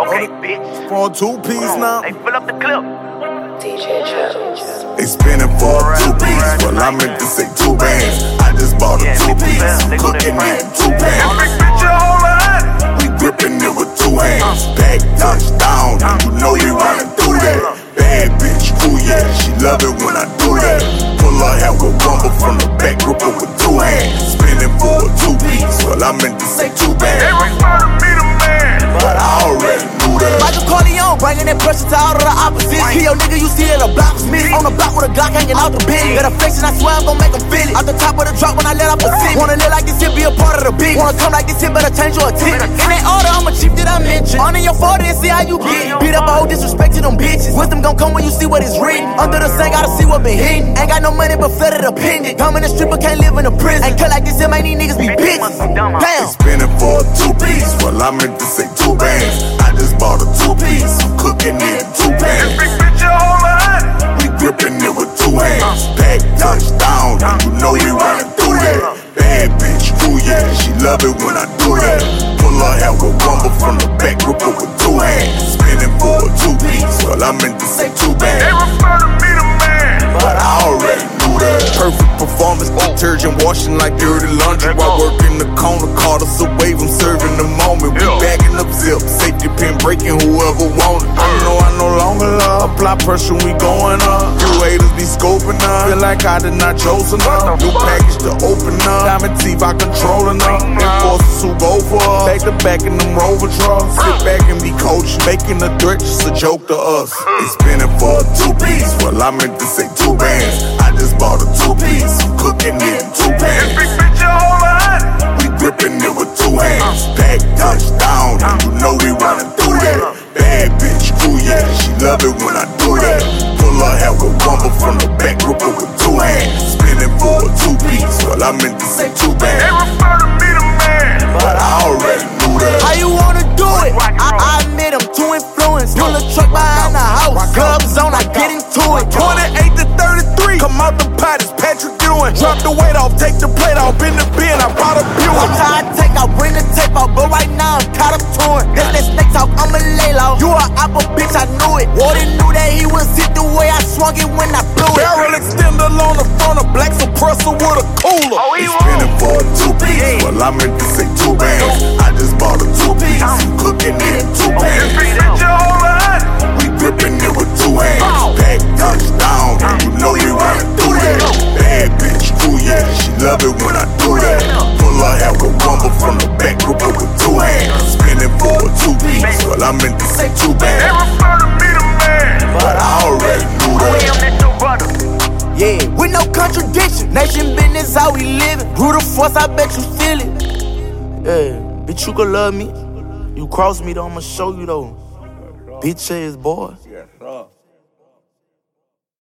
Okay, bitch. For a two piece now. Hey, fill up the clip. DJ Jones. They spinning for a two piece. Well, I meant to say two bands. I just bought a two big piece. fans, they go Cooking that in two pans. Bringing that pressure to all of the opposites. Your nigga, you see it, a block was me. On the block with a Glock hanging out the bin. Got a flexion, I swear I'm gon' make him feel it. Off the top of the drop when I let off the seat. Wanna live like this shit, be a part of the beat. Wanna come like this shit, better change your attitude. In that order, I'm a chief that I mentioned. On in your 40 and see how you get. Beat up a whole disrespect to them bitches. Wisdom gon' come when you see what is written. Under the sun, gotta see what been hidden. Ain't got no money, but flooded a pendant. Dumb in the stripper, can't live in a prison. Ain't cut like this, it make these niggas be bitches. Damn. Spinning for a two piece. Well, I meant to say two bands. I just bought a two piece. I'm cooking it in two pans. Big bitch, a whole lot. We gripping it with two hands. Back touchdown. And you know we running through that. Bad bitch, ooh yeah. She love it when I do that. Pull her hair with rumble from the back. Grip her with two hands. Spinning for a two piece. Well, I meant to say two bands. Everybody be the man. But I already knew that. Perfect performance, detergent washing like dirty wave, I'm serving the moment. We bagging up zip, safety pin breaking whoever want it. I know I no longer love, apply pressure, we going up. You haters be scoping up, feel like I did not chosen up. New package to open up, diamond teeth, I controlling up. Enforcers who go for us, back to back in them rover trucks. Sit back and be coached, making the threat just a joke to us. They spinning for a two piece, well I meant to say two bands. I just bought a two she love it when I do that. Pull a hair with rumble from the back, grip her with two hands. Spinning for a two piece, well I meant to say two bands. to be the man. But I already knew that. How you wanna do it? I, I admit I'm too influenced. Pull a truck behind the house. Gloves on, I get into it. 28 to 33, come out the pot, it's Patrick Ewing. Drop the weight off, take the plate off, in the bin, I bought a Watch Buick. how I take, I bring the tape out. But right now I'm caught up to it. That's that snake talk, I'ma lay low. You a apple bitch, I knew it. Warden knew that he was hit the way I swung it when I blew it. Barrel extender on the front, a black suppressor with a cooler. Oh, he It's spinning for a two piece. Well, I meant to say two bands. Business, how we living. Brutal force, I bet you feel it. Yeah, bitch, you could love me. You cross me though, I'ma show you though. Bitch ass boy.